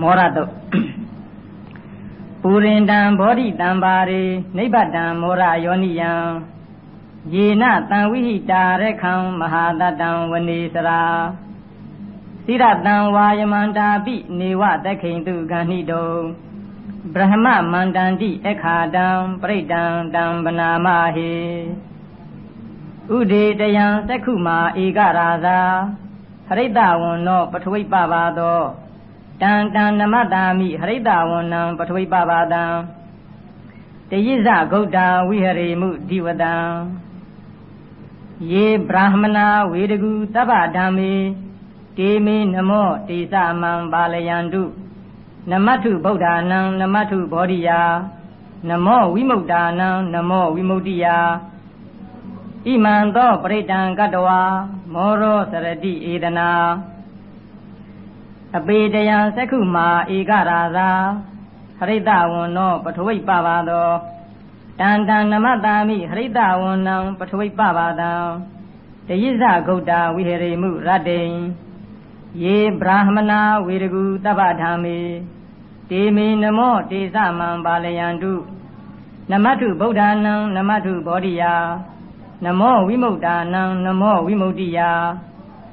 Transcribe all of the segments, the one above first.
မောရတုတ်ပူရင်တံဘောဓိတံပါရိနိဗ္ဗတံမောရယောနိယံယေနတံဝိဟိတာရခံမဟာတတံဝနေစရာစိရတံဝါယမန္တာပိနေဝတခိန်တုဂဏိတုံဗြဟ္မမန္တန္တိအခါတံပရိတံတံဗနာမဟိဥဒေတယံသက္ခုမာဧကရာဇာဟရိတဝန္နောပထဝိပပါသော တံတံနမတာမိဟရိတဝန္နံပထဝိပပါတံတယိဇဂௌတံဝိဟရိမှုဒီဝတံယေဗြဟ္မနာဝေဒကူတပ္ပဓမ္မေတေမေနမောတေသမံပါလယန္တုနမထုဗုဒ္ဓနံနမထုဘောဓိယာနမောဝိမု ക്ത နံနမောဝိမု ക്തി ယာဣမံသောပရိတံကတဝါမောရောစရတိဧဒနာ အပေတယံသက္ခုမာဧကရာသာဟရိတဝန္နောပထဝိပပါသောတန်တန်နမတာမိဟရိတဝန္နံပထဝိပပါတံတယိဇဂௌတဝိဟရိမှုရတ္တိယေဗြဟ္မနာဝေရကူတပ္ပဓမ္မေတေမေနမောတေသမံပါလယန္တုနမထုဗုဒ္ဓနံနမထုဘောဓိယာနမောဝိမု ക്ത နံနမောဝိမု ക്തി ယာ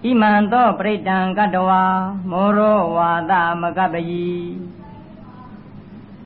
ဣမံသောပရိတံကတဝါမောရောဝါသမကပယီ